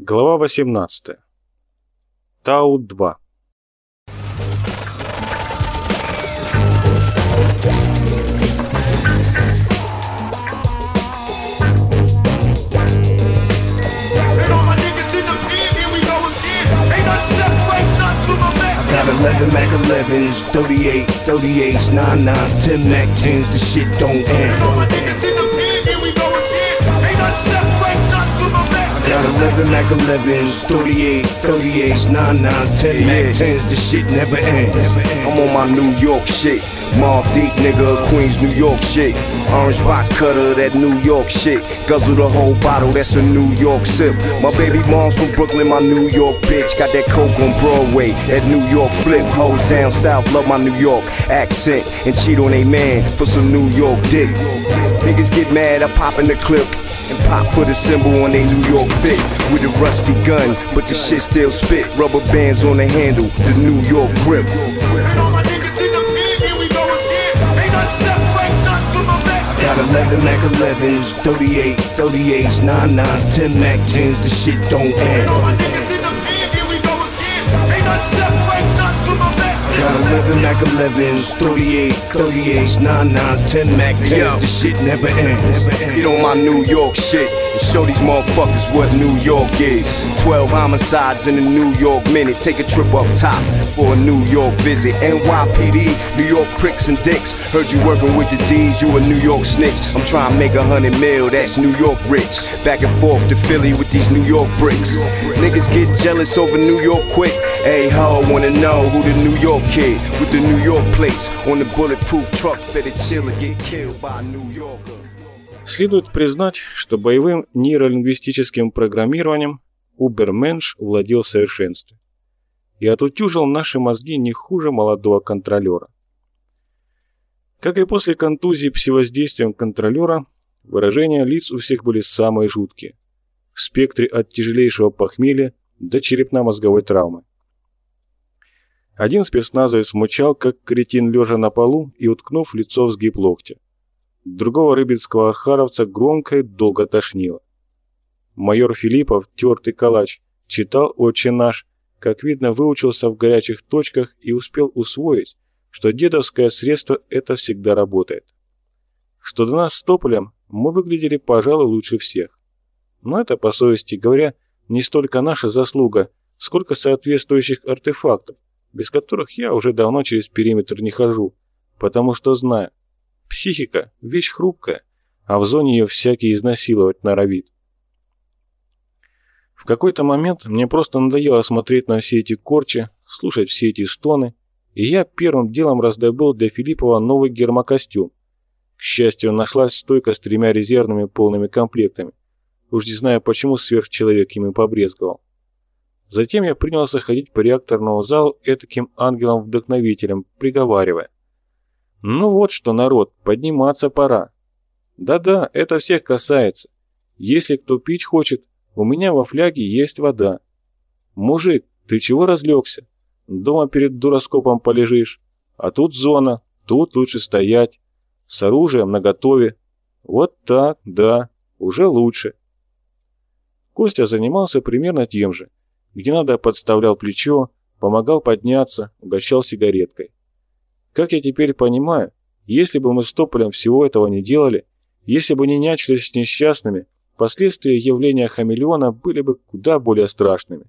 Глава 18. Тау-2. Got 11 Mac 11s, 38, 38s, 99s, 10 Mac 10s, the shit don't end. Got 11 Mac 11s, 38, 38s, 99s, 10 Mac 10s, the shit never ends. I'm on my New York shit. Mob deep nigga, Queens, New York shit. Orange box cutter, that New York shit. Guzzle the whole bottle, that's a New York sip. My baby mom's from Brooklyn, my New York bitch. Got that coke on Broadway, that New York flip. Hoes down south, love my New York accent. And cheat on a man for some New York dick. Niggas get mad, I pop in the clip. And pop for the symbol on they New York fit. With a rusty gun, but the shit still spit. Rubber bands on the handle, the New York grip. Got 11 Mac 11s, 38, 38s, 99s, 10 Mac 10s, the shit don't end. Got 11 Mac 11s, 38, 38s, 99s, 10 Mac 10s, the shit never ends. Get on my New York shit and show these motherfuckers what New York is. 12 homicides in a New York minute. Take a trip up top for a New York visit. NYPD, New York pricks and dicks. Heard you working with the D's, you a New York snitch. I'm trying to make a hundred mil, that's New York rich. Back and forth to Philly with these New York bricks. Niggas get jealous over New York quick. Hey ho, wanna know who the New York kid with the New York plates on the bulletproof truck better chill or get killed by New Yorker. Следует признать, что боевым нейролингвистическим программированием Уберменш владел в совершенстве и отутюжил наши мозги не хуже молодого контролера. Как и после контузии псевоздействием контролера, выражения лиц у всех были самые жуткие, в спектре от тяжелейшего похмелья до черепно-мозговой травмы. Один спецназовец мучал, как кретин, лежа на полу и уткнув лицо в сгиб локтя. Другого рыбинского архаровца громко и долго тошнило. Майор Филиппов, тертый калач, читал «Отче наш», как видно, выучился в горячих точках и успел усвоить, что дедовское средство это всегда работает. Что до нас с Тополем мы выглядели, пожалуй, лучше всех. Но это, по совести говоря, не столько наша заслуга, сколько соответствующих артефактов, без которых я уже давно через периметр не хожу, потому что знаю, психика – вещь хрупкая, а в зоне ее всякий изнасиловать норовит. В какой-то момент мне просто надоело смотреть на все эти корчи, слушать все эти стоны, и я первым делом раздобыл для Филиппова новый гермокостюм. К счастью, нашлась стойка с тремя резервными полными комплектами. Уж не знаю, почему сверхчеловек ими побрезговал. Затем я принялся ходить по реакторному залу этаким ангелом-вдохновителем, приговаривая. «Ну вот что, народ, подниматься пора. Да-да, это всех касается. Если кто пить хочет, у меня во фляге есть вода. Мужик, ты чего разлегся? Дома перед дуроскопом полежишь. А тут зона, тут лучше стоять. С оружием наготове. Вот так, да, уже лучше. Костя занимался примерно тем же. Где надо, подставлял плечо, помогал подняться, угощал сигареткой. Как я теперь понимаю, если бы мы с Тополем всего этого не делали, если бы не нячились с несчастными, последствия явления хамелеона были бы куда более страшными.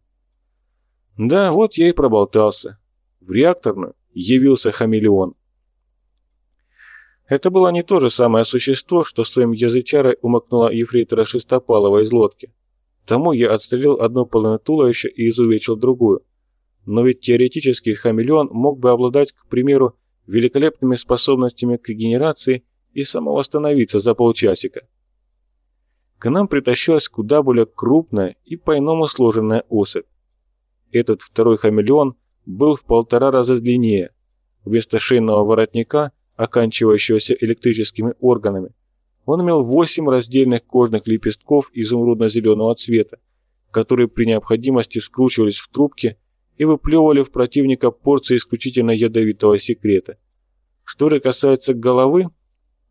Да, вот я и проболтался. В реакторную явился хамелеон. Это было не то же самое существо, что своим язычарой умокнуло ефрейтора Шестопалова из лодки. Тому я отстрелил одну половину туловища и изувечил другую. Но ведь теоретически хамелеон мог бы обладать, к примеру, великолепными способностями к регенерации и самовосстановиться за полчасика. К нам притащилась куда более крупная и по-иному сложенная особь. Этот второй хамелеон был в полтора раза длиннее. Вместо шейного воротника, оканчивающегося электрическими органами, он имел восемь раздельных кожных лепестков изумрудно-зеленого цвета, которые при необходимости скручивались в трубки и выплевывали в противника порции исключительно ядовитого секрета. Что же касается головы,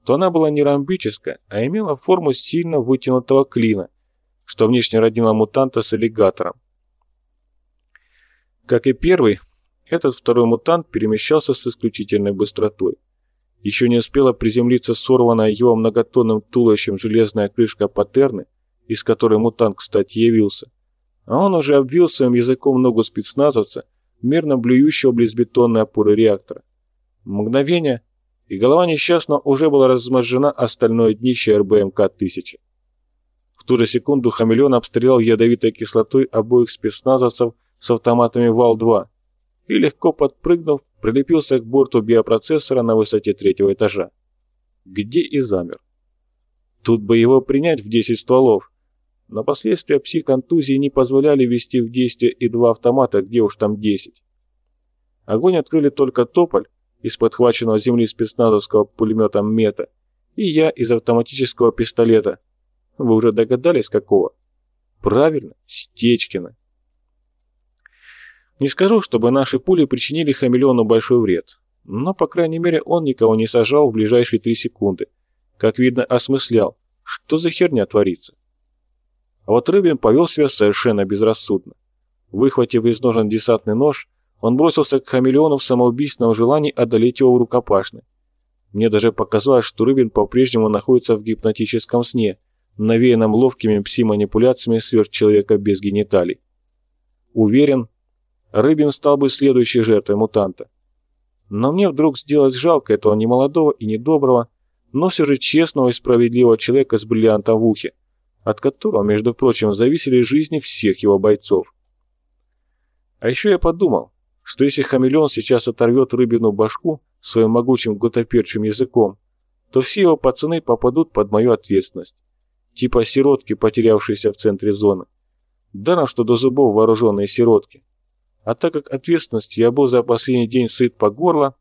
то она была не ромбическая, а имела форму сильно вытянутого клина, что внешне роднило мутанта с аллигатором. Как и первый, этот второй мутант перемещался с исключительной быстротой. Еще не успела приземлиться сорванная его многотонным туловищем железная крышка патерны, из которой мутант, кстати, явился, а он уже обвил своим языком ногу спецназовца, мерно блюющего близ бетонной опоры реактора. Мгновение, и голова несчастного уже была размозжена остальное днище РБМК-1000. В ту же секунду хамелеон обстрелял ядовитой кислотой обоих спецназовцев с автоматами ВАЛ-2 и, легко подпрыгнув, прилепился к борту биопроцессора на высоте третьего этажа. Где и замер. Тут бы его принять в 10 стволов, но последствия психонтузии не позволяли ввести в действие и два автомата, где уж там 10. Огонь открыли только Тополь из подхваченного земли спецназовского пулемета «Мета» и я из автоматического пистолета. Вы уже догадались, какого? Правильно, Стечкина. Не скажу, чтобы наши пули причинили хамелеону большой вред, но, по крайней мере, он никого не сажал в ближайшие три секунды. Как видно, осмыслял, что за херня творится. А вот Рыбин повел себя совершенно безрассудно. Выхватив из ножен десантный нож, он бросился к хамелеону в самоубийственном желании одолеть его в рукопашной. Мне даже показалось, что Рыбин по-прежнему находится в гипнотическом сне, навеянном ловкими пси-манипуляциями сверхчеловека без гениталий. Уверен, Рыбин стал бы следующей жертвой мутанта. Но мне вдруг сделать жалко этого немолодого и недоброго, но все же честного и справедливого человека с бриллиантом в ухе, от которого, между прочим, зависели жизни всех его бойцов. А еще я подумал, что если хамелеон сейчас оторвет рыбину башку своим могучим гутоперчим языком, то все его пацаны попадут под мою ответственность. Типа сиротки, потерявшиеся в центре зоны. Даром, что до зубов вооруженные сиротки. А так как ответственностью я был за последний день сыт по горло...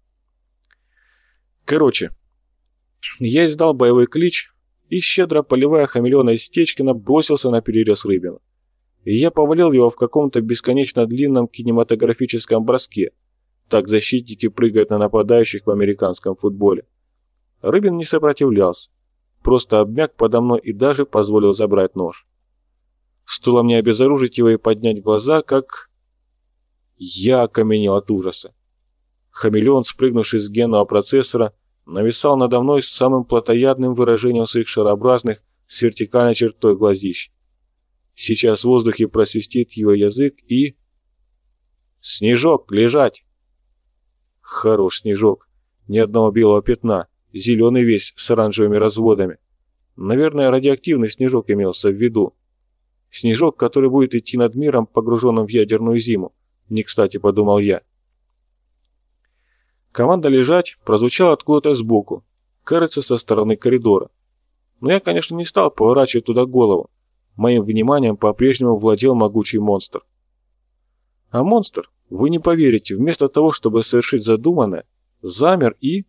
Короче, я издал боевой клич, и, щедро поливая хамелеона из Стечкина, бросился на перерез Рыбина. И я повалил его в каком-то бесконечно длинном кинематографическом броске. Так защитники прыгают на нападающих в американском футболе. Рыбин не сопротивлялся, просто обмяк подо мной и даже позволил забрать нож. Стоило мне обезоружить его и поднять глаза, как... Я окаменел от ужаса. Хамелеон, спрыгнувший с генного процессора, нависал надо мной с самым плотоядным выражением своих шарообразных с вертикальной чертой глазищ. Сейчас в воздухе просвистит его язык и... «Снежок, лежать!» Хорош снежок. Ни одного белого пятна. Зеленый весь с оранжевыми разводами. Наверное, радиоактивный снежок имелся в виду. Снежок, который будет идти над миром, погруженным в ядерную зиму. Не кстати, подумал я. Команда «Лежать» прозвучала откуда-то сбоку, кажется, со стороны коридора. Но я, конечно, не стал поворачивать туда голову. Моим вниманием по-прежнему владел могучий монстр. А монстр, вы не поверите, вместо того, чтобы совершить задуманное, замер и...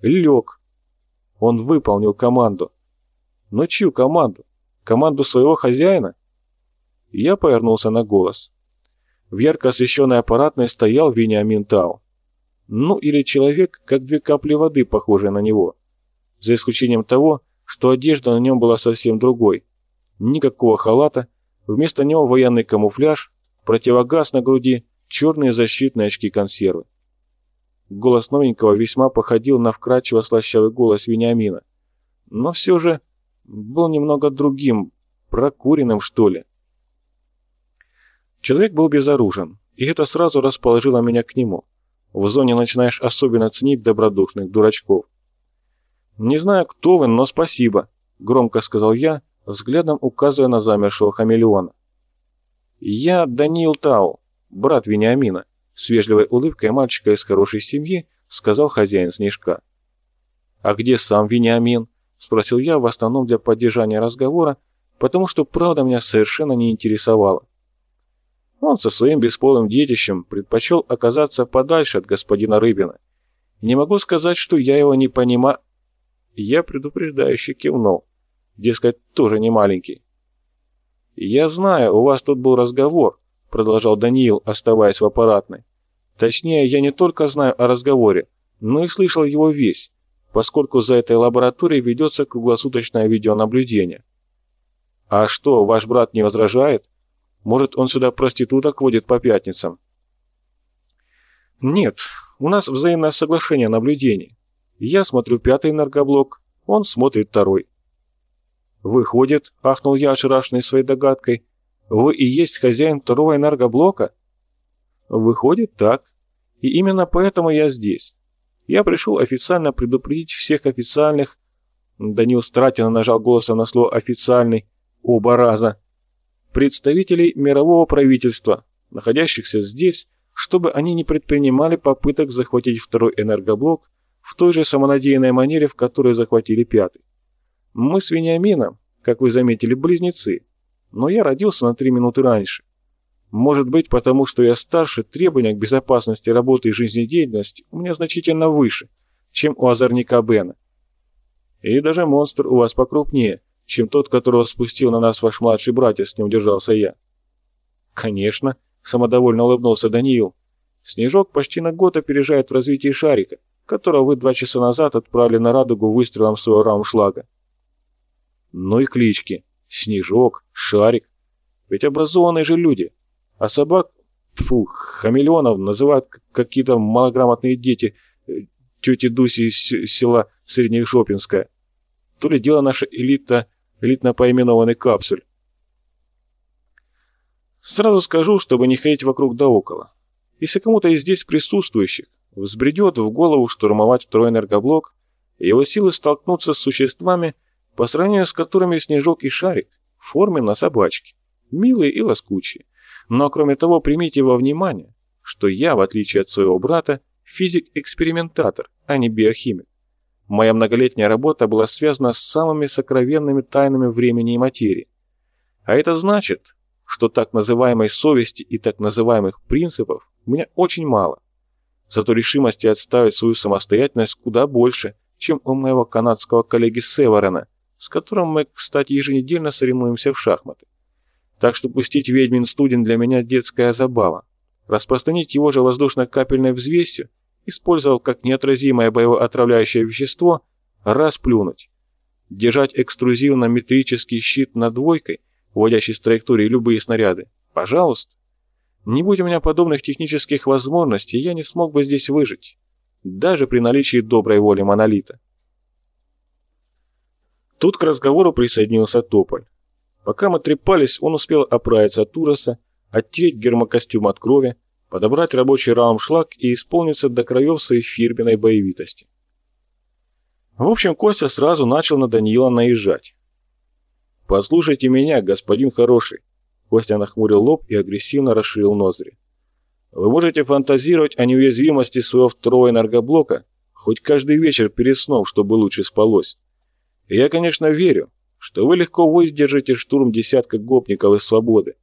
лег. Он выполнил команду. Но чью команду? Команду своего хозяина? Я повернулся на голос. В ярко освещенной аппаратной стоял Вениамин Тау. Ну или человек, как две капли воды, похожие на него. За исключением того, что одежда на нем была совсем другой. Никакого халата, вместо него военный камуфляж, противогаз на груди, черные защитные очки-консервы. Голос новенького весьма походил на вкрадчиво слащавый голос Вениамина, но все же был немного другим, прокуренным, что ли. Человек был безоружен, и это сразу расположило меня к нему. В зоне начинаешь особенно ценить добродушных дурачков. «Не знаю, кто вы, но спасибо», — громко сказал я, взглядом указывая на замершего хамелеона. «Я Даниил Тау, брат Вениамина», — с вежливой улыбкой мальчика из хорошей семьи сказал хозяин снежка. «А где сам Вениамин?» — спросил я в основном для поддержания разговора, потому что правда меня совершенно не интересовала. Он со своим бесполым детищем предпочел оказаться подальше от господина Рыбина. не могу сказать, что я его не понимаю. Я предупреждающе кивнул. Дескать, тоже не маленький. «Я знаю, у вас тут был разговор», — продолжал Даниил, оставаясь в аппаратной. «Точнее, я не только знаю о разговоре, но и слышал его весь, поскольку за этой лабораторией ведется круглосуточное видеонаблюдение». А что, ваш брат не возражает? Может, он сюда проституток водит по пятницам? Нет, у нас взаимное соглашение о наблюдении. Я смотрю пятый энергоблок, он смотрит второй. Выходит, ахнул я, ошарашенный своей догадкой, вы и есть хозяин второго энергоблока? Выходит так. И именно поэтому я здесь. Я пришел официально предупредить всех официальных... Данил Стратина нажал голосом на слово «официальный» оба раза. Представителей мирового правительства, находящихся здесь, чтобы они не предпринимали попыток захватить второй энергоблок в той же самонадеянной манере, в которой захватили пятый. Мы с Вениамином, как вы заметили, близнецы, но я родился на три минуты раньше. Может быть, потому что я старше, требования к безопасности работы и жизнедеятельности у меня значительно выше, чем у озорника Бена. И даже монстр у вас покрупнее, чем тот, которого спустил на нас ваш младший братец, ним удержался я. Конечно, самодовольно улыбнулся Даниил. Снежок почти на год опережает в развитии шарика, которого вы два часа назад отправили на радугу выстрелом своего раумшлага. Ну и клички. Снежок, Шарик. Ведь образованные же люди. А собак, фу, хамелеонов называют какие-то малограмотные дети э, тети Дуси из села Средних Шопинская. То ли дело наша элита, элитно поименованный капсуль. Сразу скажу, чтобы не ходить вокруг да около. Если кому-то из здесь присутствующих взбредет в голову штурмовать второй энергоблок, его силы столкнутся с существами, по сравнению с которыми Снежок и Шарик форме на собачке, милые и лоскучие. Но кроме того, примите во внимание, что я, в отличие от своего брата, физик-экспериментатор, а не биохимик. Моя многолетняя работа была связана с самыми сокровенными тайнами времени и материи. А это значит, что так называемой совести и так называемых принципов у меня очень мало. Зато решимости отставить свою самостоятельность куда больше, чем у моего канадского коллеги Северена, с которым мы, кстати, еженедельно соревнуемся в шахматы. Так что пустить ведьмин студень для меня детская забава. Распространить его же воздушно-капельной взвесью, использовав как неотразимое боевое отравляющее вещество, расплюнуть. Держать экструзивно-метрический щит над двойкой, уводящий с траектории любые снаряды, пожалуйста. Не будь у меня подобных технических возможностей, я не смог бы здесь выжить, даже при наличии доброй воли монолита. Тут к разговору присоединился Тополь. Пока мы трепались, он успел оправиться от ужаса, оттереть гермокостюм от крови, подобрать рабочий раумшлаг и исполниться до краев своей фирменной боевитости. В общем, Костя сразу начал на Даниила наезжать. «Послушайте меня, господин хороший!» Костя нахмурил лоб и агрессивно расширил ноздри. «Вы можете фантазировать о неуязвимости своего второго энергоблока хоть каждый вечер перед сном, чтобы лучше спалось. И я, конечно, верю, что вы легко выдержите штурм десятка гопников из свободы.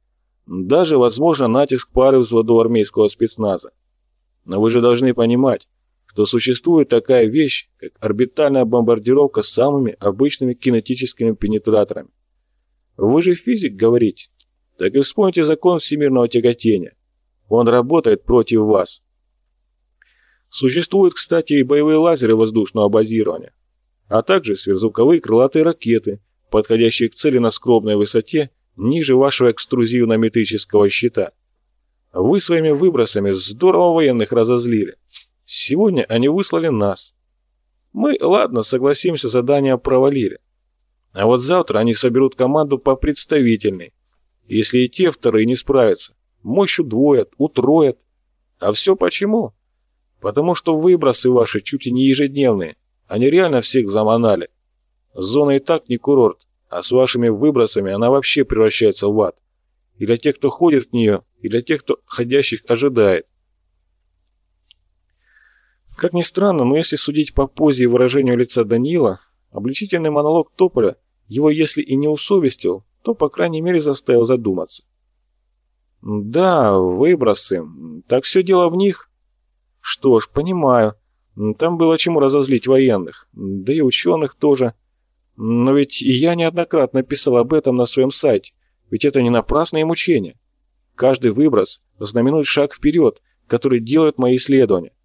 Даже, возможно, натиск пары взводу армейского спецназа. Но вы же должны понимать, что существует такая вещь, как орбитальная бомбардировка с самыми обычными кинетическими пенетраторами. Вы же физик, говорите. Так и вспомните закон всемирного тяготения. Он работает против вас. Существуют, кстати, и боевые лазеры воздушного базирования, а также сверхзвуковые крылатые ракеты, подходящие к цели на скромной высоте, ниже вашего экструзивно-метрического щита. Вы своими выбросами здорово военных разозлили. Сегодня они выслали нас. Мы, ладно, согласимся, задание провалили. А вот завтра они соберут команду по представительной. Если и те вторые не справятся, мощь удвоят, утроят. А все почему? Потому что выбросы ваши чуть ли не ежедневные. Они реально всех заманали. Зона и так не курорт, а с вашими выбросами она вообще превращается в ад. И для тех, кто ходит в нее, и для тех, кто ходящих ожидает. Как ни странно, но если судить по позе и выражению лица Данила, обличительный монолог Тополя его если и не усовестил, то, по крайней мере, заставил задуматься. «Да, выбросы. Так все дело в них?» «Что ж, понимаю. Там было чему разозлить военных. Да и ученых тоже. Но ведь и я неоднократно писал об этом на своем сайте. Ведь это не напрасные мучения. Каждый выброс знаменует шаг вперед, который делают мои исследования.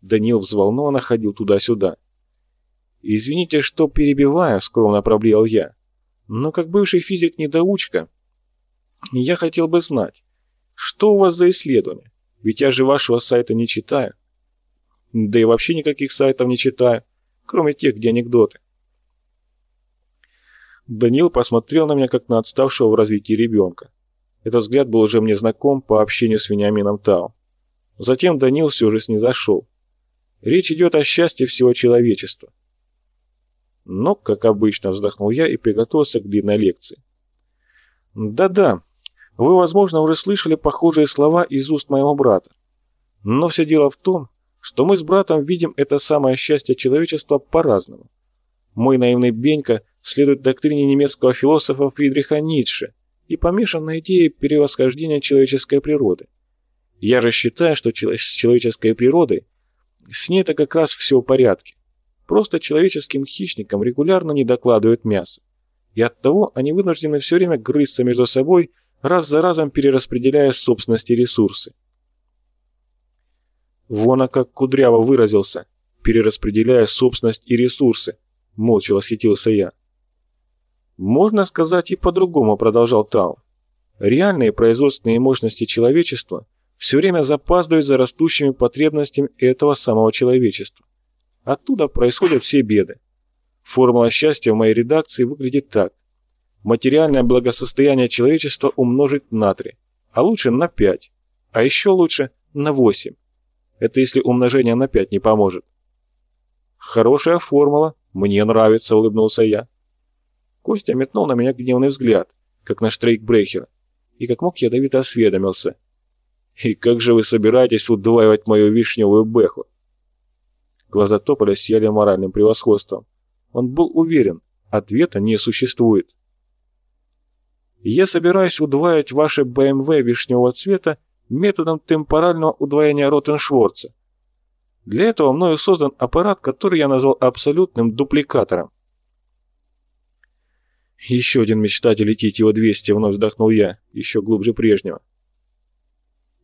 Данил взволнованно ходил туда-сюда. «Извините, что перебиваю», — скромно проблеял я. Но как бывший физик-недоучка, я хотел бы знать, что у вас за исследование? Ведь я же вашего сайта не читаю. Да и вообще никаких сайтов не читаю, кроме тех, где анекдоты. Данил посмотрел на меня, как на отставшего в развитии ребенка. Этот взгляд был уже мне знаком по общению с Вениамином Тау. Затем Данил все же снизошел. Речь идет о счастье всего человечества. Но, как обычно, вздохнул я и приготовился к длинной лекции. Да-да, вы, возможно, уже слышали похожие слова из уст моего брата. Но все дело в том, что мы с братом видим это самое счастье человечества по-разному. Мой наивный Бенька следует доктрине немецкого философа Фридриха Ницше и помешан на идее перевосхождения человеческой природы. Я же считаю, что с человеческой природой с ней-то как раз все в порядке. Просто человеческим хищникам регулярно не докладывают мясо. И оттого они вынуждены все время грызться между собой, раз за разом перераспределяя собственности ресурсы. Вон, как кудряво выразился, перераспределяя собственность и ресурсы, молча восхитился я. Можно сказать и по-другому, продолжал Тау. Реальные производственные мощности человечества все время запаздывают за растущими потребностями этого самого человечества. Оттуда происходят все беды. Формула счастья в моей редакции выглядит так. Материальное благосостояние человечества умножить на 3, а лучше на 5, а еще лучше на 8. Это если умножение на 5 не поможет. Хорошая формула, мне нравится, улыбнулся я. Костя метнул на меня гневный взгляд, как на штрейкбрехера, и как мог ядовито осведомился. «И как же вы собираетесь удваивать мою вишневую бэху?» Глаза Тополя сияли моральным превосходством. Он был уверен, ответа не существует. «Я собираюсь удваивать ваше БМВ вишневого цвета методом темпорального удвоения Ротеншворца. Для этого мною создан аппарат, который я назвал абсолютным дупликатором. «Еще один мечтатель летит его 200», — вновь вздохнул я, еще глубже прежнего.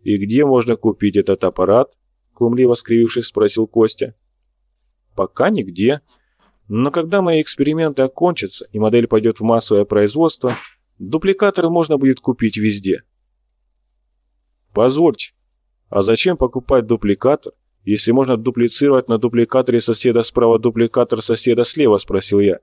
«И где можно купить этот аппарат?» — клумливо скривившись, спросил Костя. «Пока нигде. Но когда мои эксперименты окончатся и модель пойдет в массовое производство, дупликаторы можно будет купить везде». Позвольте, а зачем покупать дупликатор, если можно дуплицировать на дупликаторе соседа справа дупликатор соседа слева, спросил я.